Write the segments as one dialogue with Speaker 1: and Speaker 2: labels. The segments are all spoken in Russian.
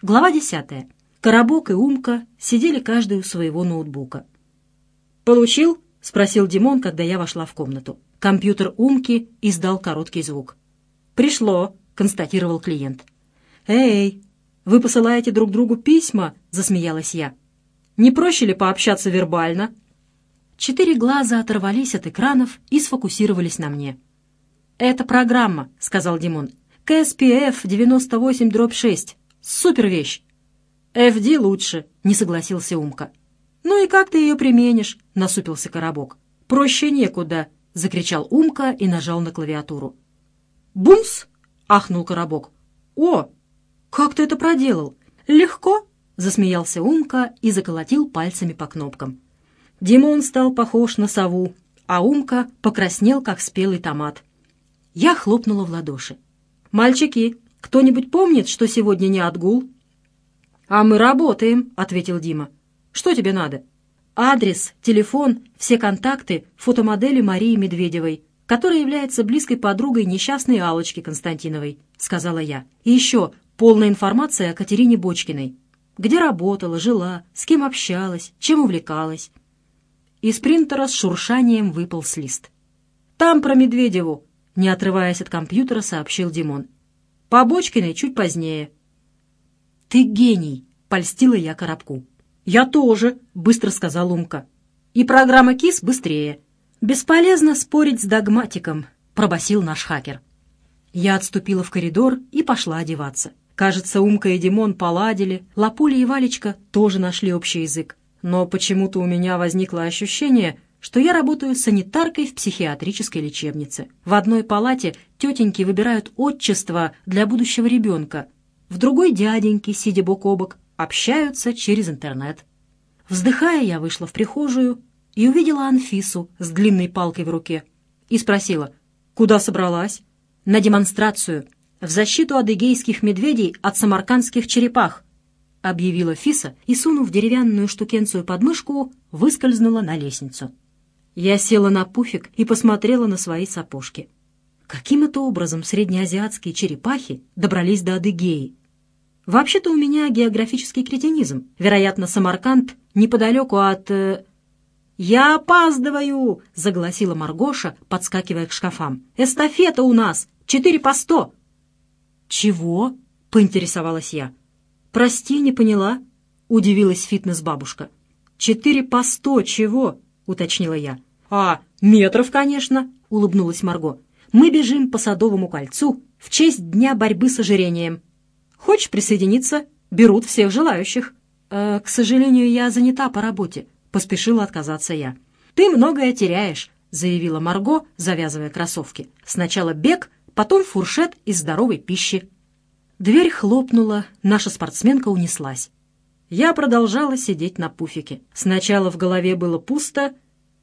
Speaker 1: Глава 10. Коробок и Умка сидели каждый у своего ноутбука. «Получил?» — спросил Димон, когда я вошла в комнату. Компьютер Умки издал короткий звук. «Пришло», — констатировал клиент. «Эй, вы посылаете друг другу письма?» — засмеялась я. «Не проще ли пообщаться вербально?» Четыре глаза оторвались от экранов и сфокусировались на мне. «Это программа», — сказал Димон. «КСПФ 98-6. Супер вещь!» «FD лучше», — не согласился Умка. «Ну и как ты ее применишь?» — насупился Коробок. «Проще некуда», — закричал Умка и нажал на клавиатуру. «Бумс!» — ахнул Коробок. «О, как ты это проделал? Легко!» — засмеялся Умка и заколотил пальцами по кнопкам. Димон стал похож на сову, а Умка покраснел, как спелый томат. Я хлопнула в ладоши. «Мальчики, кто-нибудь помнит, что сегодня не отгул?» «А мы работаем», — ответил Дима. «Что тебе надо?» «Адрес, телефон, все контакты фотомодели Марии Медведевой, которая является близкой подругой несчастной Аллочки Константиновой», — сказала я. «И еще полная информация о Катерине Бочкиной. Где работала, жила, с кем общалась, чем увлекалась». Из принтера с шуршанием выпал лист. «Там про Медведеву», — не отрываясь от компьютера, сообщил Димон. «По Бочкиной чуть позднее». «Ты гений!» — польстила я Коробку. «Я тоже», — быстро сказал Умка. «И программа КИС быстрее». «Бесполезно спорить с догматиком», — пробасил наш хакер. Я отступила в коридор и пошла одеваться. Кажется, Умка и Димон поладили, Лапуля и Валечка тоже нашли общий язык но почему-то у меня возникло ощущение, что я работаю санитаркой в психиатрической лечебнице. В одной палате тетеньки выбирают отчество для будущего ребенка, в другой дяденьки, сидя бок о бок, общаются через интернет. Вздыхая, я вышла в прихожую и увидела Анфису с длинной палкой в руке и спросила, куда собралась? На демонстрацию, в защиту адыгейских медведей от самаркандских черепах. — объявила Фиса и, сунув деревянную штукенцию под мышку, выскользнула на лестницу. Я села на пуфик и посмотрела на свои сапожки. Каким это образом среднеазиатские черепахи добрались до Адыгеи? Вообще-то у меня географический кретинизм. Вероятно, Самарканд неподалеку от... Э... «Я опаздываю!» — загласила Маргоша, подскакивая к шкафам. «Эстафета у нас! Четыре по сто!» «Чего?» — поинтересовалась я. «Прости, не поняла», — удивилась фитнес-бабушка. «Четыре по сто чего?» — уточнила я. «А, метров, конечно», — улыбнулась Марго. «Мы бежим по Садовому кольцу в честь Дня борьбы с ожирением. Хочешь присоединиться? Берут всех желающих». «Э, «К сожалению, я занята по работе», — поспешила отказаться я. «Ты многое теряешь», — заявила Марго, завязывая кроссовки. «Сначала бег, потом фуршет из здоровой пищи». Дверь хлопнула, наша спортсменка унеслась. Я продолжала сидеть на пуфике. Сначала в голове было пусто,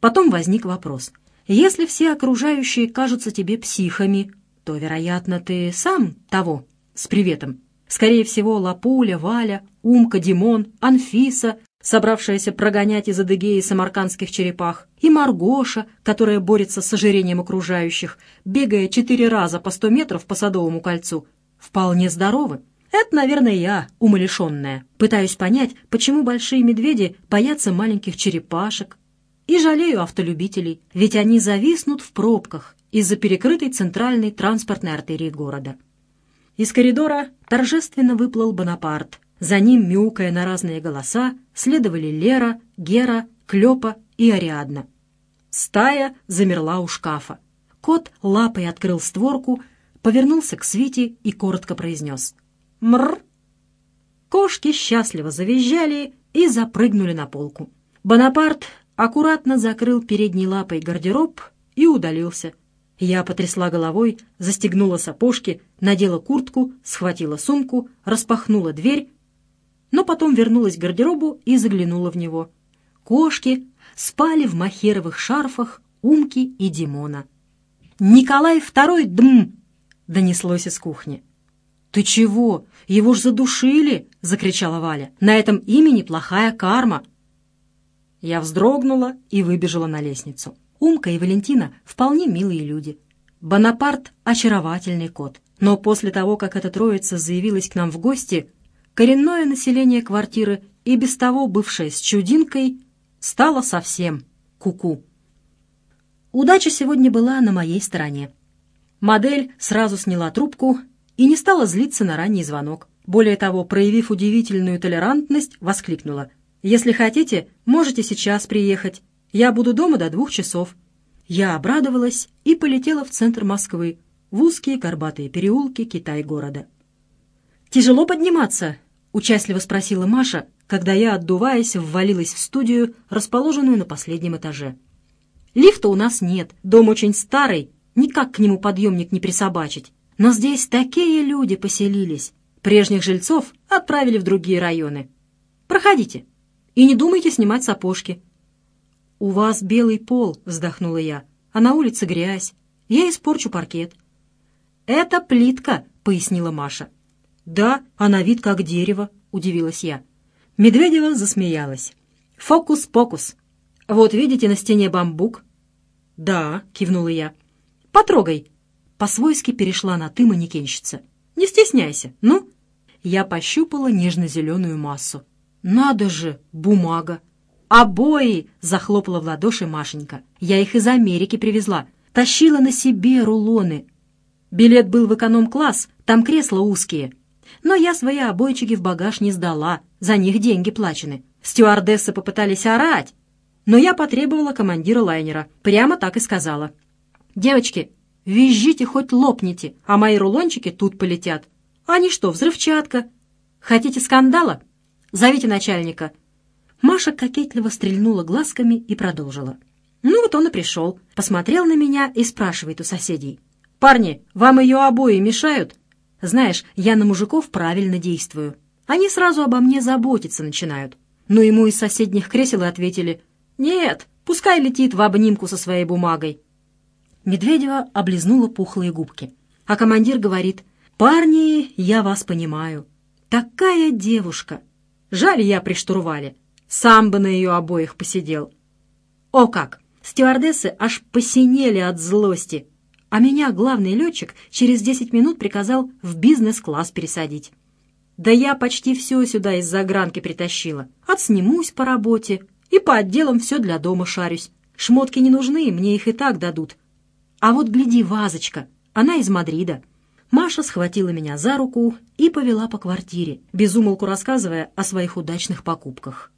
Speaker 1: потом возник вопрос. Если все окружающие кажутся тебе психами, то, вероятно, ты сам того, с приветом. Скорее всего, Лапуля, Валя, Умка, Димон, Анфиса, собравшаяся прогонять из Адыгеи самаркандских черепах, и Маргоша, которая борется с ожирением окружающих, бегая четыре раза по сто метров по Садовому кольцу — вполне здоровы. Это, наверное, я, умалишенная. Пытаюсь понять, почему большие медведи боятся маленьких черепашек. И жалею автолюбителей, ведь они зависнут в пробках из-за перекрытой центральной транспортной артерии города. Из коридора торжественно выплыл Бонапарт. За ним, мяукая на разные голоса, следовали Лера, Гера, Клёпа и Ариадна. Стая замерла у шкафа. Кот лапой открыл створку, повернулся к Свите и коротко произнес «Мрр!». Кошки счастливо завизжали и запрыгнули на полку. Бонапарт аккуратно закрыл передней лапой гардероб и удалился. Я потрясла головой, застегнула сапожки, надела куртку, схватила сумку, распахнула дверь, но потом вернулась к гардеробу и заглянула в него. Кошки спали в махеровых шарфах Умки и Димона. «Николай второй дм!» донеслось из кухни. «Ты чего? Его ж задушили!» — закричала Валя. «На этом имени плохая карма!» Я вздрогнула и выбежала на лестницу. Умка и Валентина вполне милые люди. Бонапарт — очаровательный кот. Но после того, как эта троица заявилась к нам в гости, коренное население квартиры и без того бывшее с чудинкой стало совсем куку. -ку. Удача сегодня была на моей стороне. Модель сразу сняла трубку и не стала злиться на ранний звонок. Более того, проявив удивительную толерантность, воскликнула. «Если хотите, можете сейчас приехать. Я буду дома до двух часов». Я обрадовалась и полетела в центр Москвы, в узкие горбатые переулки Китай-города. «Тяжело подниматься?» — участливо спросила Маша, когда я, отдуваясь, ввалилась в студию, расположенную на последнем этаже. «Лифта у нас нет, дом очень старый, никак к нему подъемник не присобачить. Но здесь такие люди поселились. Прежних жильцов отправили в другие районы. Проходите. И не думайте снимать сапожки». «У вас белый пол», — вздохнула я, — «а на улице грязь. Я испорчу паркет». «Это плитка», — пояснила Маша. «Да, а на вид как дерево», — удивилась я. Медведева засмеялась. «Фокус-покус. Вот видите на стене бамбук?» «Да», — кивнула я. «Потрогай». По-свойски перешла на «ты» манекенщица. «Не стесняйся, ну?» Я пощупала нежно-зеленую массу. «Надо же, бумага!» «Обои!» — захлопала в ладоши Машенька. «Я их из Америки привезла. Тащила на себе рулоны. Билет был в эконом-класс, там кресла узкие. Но я свои обойчики в багаж не сдала, за них деньги плачены. Стюардессы попытались орать, но я потребовала командира лайнера. Прямо так и сказала. «Девочки, визжите хоть лопните, а мои рулончики тут полетят. Они что, взрывчатка? Хотите скандала? Зовите начальника». Маша кокетливо стрельнула глазками и продолжила. Ну вот он и пришел, посмотрел на меня и спрашивает у соседей. «Парни, вам ее обои мешают?» Знаешь, я на мужиков правильно действую. Они сразу обо мне заботиться начинают. Но ему из соседних кресел ответили «Нет, пускай летит в обнимку со своей бумагой». Медведева облизнула пухлые губки. А командир говорит «Парни, я вас понимаю. Такая девушка. Жаль, я при штурвале. Сам бы на ее обоих посидел». О как! Стюардессы аж посинели от злости а меня главный летчик через 10 минут приказал в бизнес-класс пересадить. Да я почти все сюда из загранки притащила. Отснимусь по работе и по отделам все для дома шарюсь. Шмотки не нужны, мне их и так дадут. А вот гляди, вазочка, она из Мадрида. Маша схватила меня за руку и повела по квартире, безумолку рассказывая о своих удачных покупках.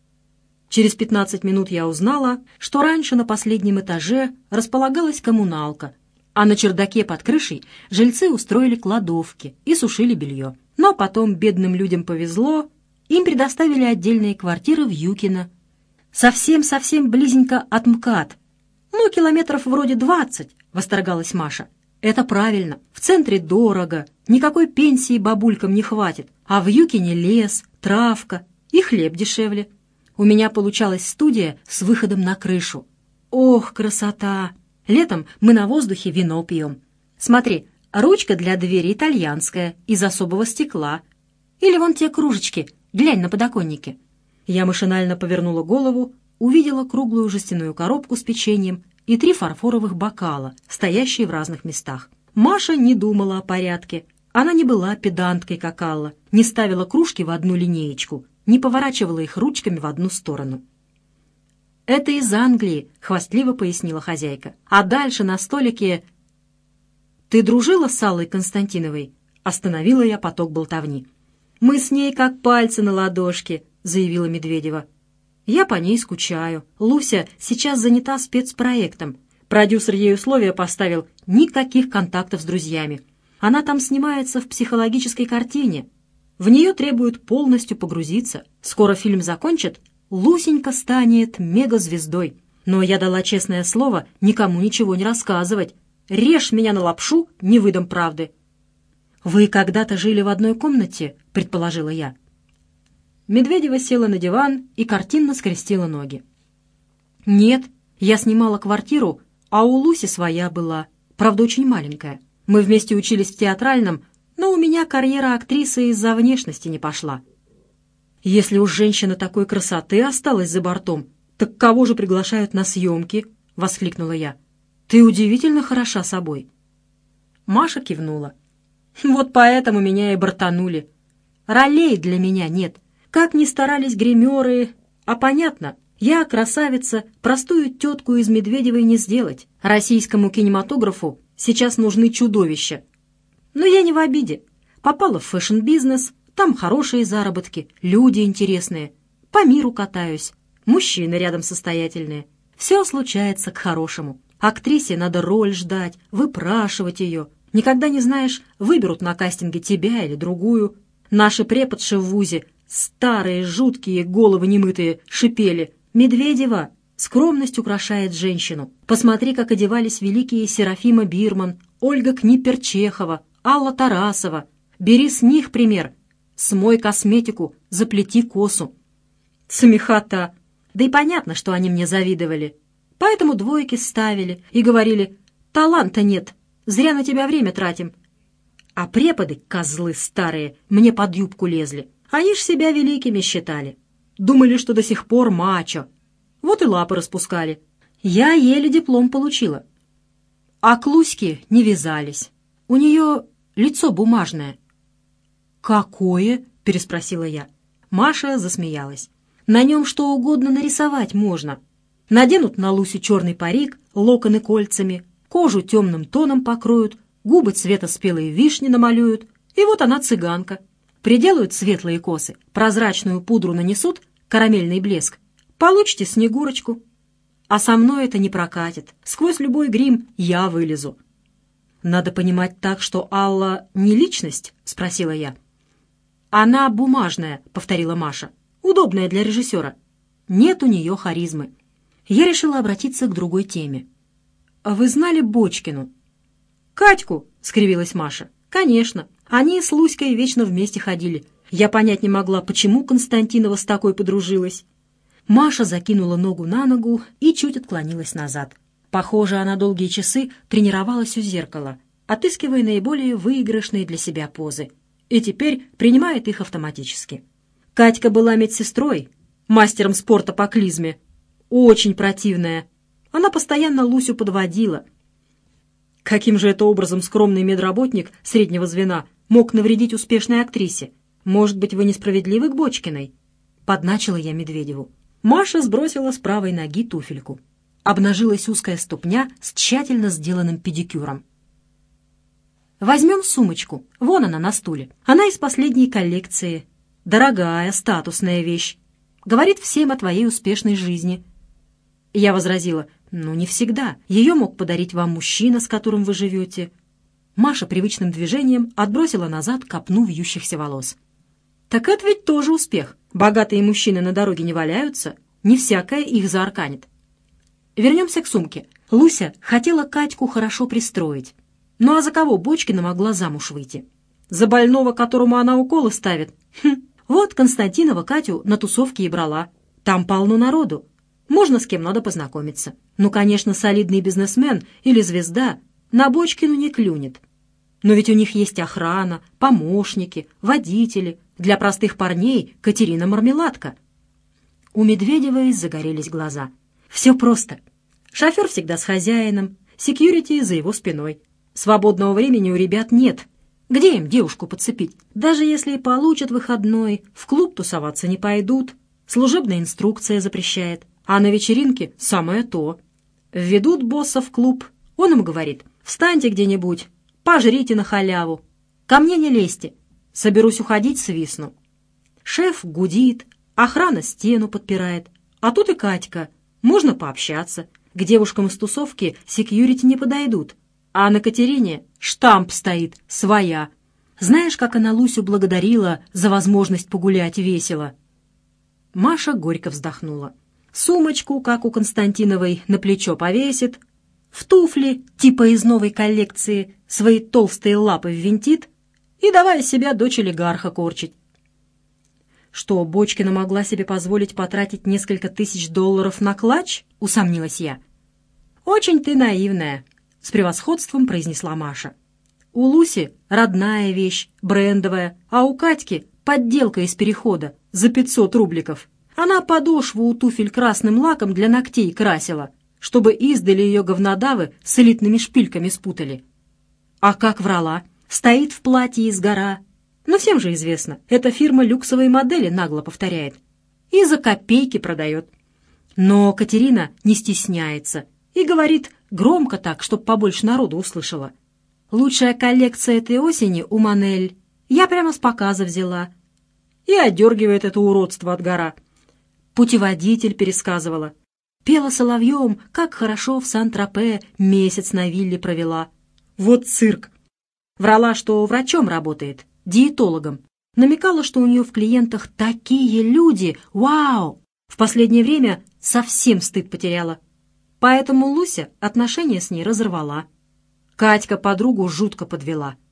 Speaker 1: Через 15 минут я узнала, что раньше на последнем этаже располагалась коммуналка, а на чердаке под крышей жильцы устроили кладовки и сушили белье. Но потом бедным людям повезло, им предоставили отдельные квартиры в Юкино. Совсем-совсем близенько от МКАД. Ну, километров вроде двадцать, восторгалась Маша. Это правильно, в центре дорого, никакой пенсии бабулькам не хватит, а в Юкине лес, травка и хлеб дешевле. У меня получалась студия с выходом на крышу. Ох, красота! Летом мы на воздухе вино пьем. Смотри, ручка для двери итальянская, из особого стекла. Или вон те кружечки, глянь на подоконнике». Я машинально повернула голову, увидела круглую жестяную коробку с печеньем и три фарфоровых бокала, стоящие в разных местах. Маша не думала о порядке. Она не была педанткой, как Алла, не ставила кружки в одну линеечку, не поворачивала их ручками в одну сторону. «Это из Англии», — хвастливо пояснила хозяйка. «А дальше на столике...» «Ты дружила с Аллой Константиновой?» Остановила я поток болтовни. «Мы с ней как пальцы на ладошке», — заявила Медведева. «Я по ней скучаю. Луся сейчас занята спецпроектом. Продюсер ей условия поставил никаких контактов с друзьями. Она там снимается в психологической картине. В нее требуют полностью погрузиться. Скоро фильм закончат, Лусенька станет мегазвездой. Но я дала честное слово никому ничего не рассказывать. Режь меня на лапшу, не выдам правды. «Вы когда-то жили в одной комнате?» — предположила я. Медведева села на диван и картинно скрестила ноги. «Нет, я снимала квартиру, а у Луси своя была, правда, очень маленькая. Мы вместе учились в театральном, но у меня карьера актрисы из-за внешности не пошла. Если уж женщина такой красоты осталась за бортом, так кого же приглашают на съемки?» — воскликнула я. «Ты удивительно хороша собой». Маша кивнула. «Вот поэтому меня и бортанули. Ролей для меня нет. Как ни старались гримеры, а понятно, я, красавица, простую тетку из Медведевой не сделать. Российскому кинематографу сейчас нужны чудовища. Но я не в обиде. Попала в fashion-бизнес, там хорошие заработки, люди интересные. По миру катаюсь, мужчины рядом состоятельные. Все случается к хорошему. Актрисе надо роль ждать, выпрашивать ее. Никогда не знаешь, выберут на кастинге тебя или другую. Наши преподши в ВУЗе, старые, жуткие, головы немытые, шипели. «Медведева, скромность украшает женщину. Посмотри, как одевались великие Серафима Бирман, Ольга Книппер-Чехова, Алла Тарасова. Бери с них пример. Смой косметику, заплети косу». Смехота. Да и понятно, что они мне завидовали. Поэтому двойки ставили и говорили «Таланта нет, зря на тебя время тратим». А преподы, козлы старые, мне под юбку лезли. Они ж себя великими считали. Думали, что до сих пор мачо. Вот и лапы распускали. Я еле диплом получила. А к не вязались. У нее лицо бумажное. «Какое?» — переспросила я. Маша засмеялась. «На нем что угодно нарисовать можно. Наденут на Лусю черный парик, локоны кольцами, кожу темным тоном покроют, губы цвета спелой вишни намалюют, и вот она цыганка. Приделают светлые косы, прозрачную пудру нанесут, карамельный блеск. Получите снегурочку. А со мной это не прокатит. Сквозь любой грим я вылезу. «Надо понимать так, что Алла не личность?» — спросила я. «Она бумажная», — повторила Маша. «Удобная для режиссера. Нет у нее харизмы». Я решила обратиться к другой теме. «Вы знали Бочкину?» «Катьку», — скривилась Маша. «Конечно. Они с Луськой вечно вместе ходили. Я понять не могла, почему Константинова с такой подружилась. Маша закинула ногу на ногу и чуть отклонилась назад. Похоже, она долгие часы тренировалась у зеркала, отыскивая наиболее выигрышные для себя позы, и теперь принимает их автоматически. Катька была медсестрой, мастером спорта по клизме. Очень противная. Она постоянно Лусю подводила. Каким же это образом скромный медработник среднего звена мог навредить успешной актрисе? Может быть, вы несправедливы к Бочкиной?» Подначила я Медведеву. Маша сбросила с правой ноги туфельку. Обнажилась узкая ступня с тщательно сделанным педикюром. «Возьмем сумочку. Вон она на стуле. Она из последней коллекции. Дорогая, статусная вещь. Говорит всем о твоей успешной жизни». Я возразила, «Ну, не всегда. Ее мог подарить вам мужчина, с которым вы живете. Маша привычным движением отбросила назад копну вьющихся волос. «Так это ведь тоже успех. Богатые мужчины на дороге не валяются, не всякое их заарканит». Вернемся к сумке. Луся хотела Катьку хорошо пристроить. Ну а за кого Бочкина могла замуж выйти? За больного, которому она уколы ставит? Хм. Вот Константинова Катю на тусовке и брала. Там полно народу. Можно с кем надо познакомиться. Ну, конечно, солидный бизнесмен или звезда на Бочкину не клюнет. Но ведь у них есть охрана, помощники, водители. Для простых парней Катерина Мармеладка. У Медведевой загорелись глаза. Все просто. Шофер всегда с хозяином, секьюрити за его спиной. Свободного времени у ребят нет. Где им девушку подцепить? Даже если и получат выходной, в клуб тусоваться не пойдут. Служебная инструкция запрещает. А на вечеринке самое то. Введут босса в клуб. Он им говорит, встаньте где-нибудь, Пожрите на халяву. Ко мне не лезьте. Соберусь уходить, свистну. Шеф гудит, охрана стену подпирает. А тут и Катька. Можно пообщаться. К девушкам из тусовки секьюрити не подойдут. А на Катерине штамп стоит, своя. Знаешь, как она Лусю благодарила за возможность погулять весело?» Маша горько вздохнула. Сумочку, как у Константиновой, на плечо повесит, в туфли, типа из новой коллекции, свои толстые лапы ввинтит и давай себя дочь олигарха корчить. Что, Бочкина могла себе позволить потратить несколько тысяч долларов на клатч? Усомнилась я. «Очень ты наивная», — с превосходством произнесла Маша. «У Луси родная вещь, брендовая, а у Катьки подделка из перехода за пятьсот рубликов. Она подошву у туфель красным лаком для ногтей красила, чтобы издали ее говнодавы с элитными шпильками спутали. А как врала? Стоит в платье из гора. Но всем же известно, эта фирма люксовые модели нагло повторяет. И за копейки продает. Но Катерина не стесняется и говорит громко так, чтобы побольше народу услышала. Лучшая коллекция этой осени у Манель. Я прямо с показа взяла. И отдергивает это уродство от гора. Путеводитель пересказывала. Пела соловьем, как хорошо в Сан-Тропе месяц на вилле провела. Вот цирк. Врала, что врачом работает, диетологом. Намекала, что у нее в клиентах такие люди. Вау! В последнее время совсем стыд потеряла. Поэтому Луся отношения с ней разорвала. Катька подругу жутко подвела —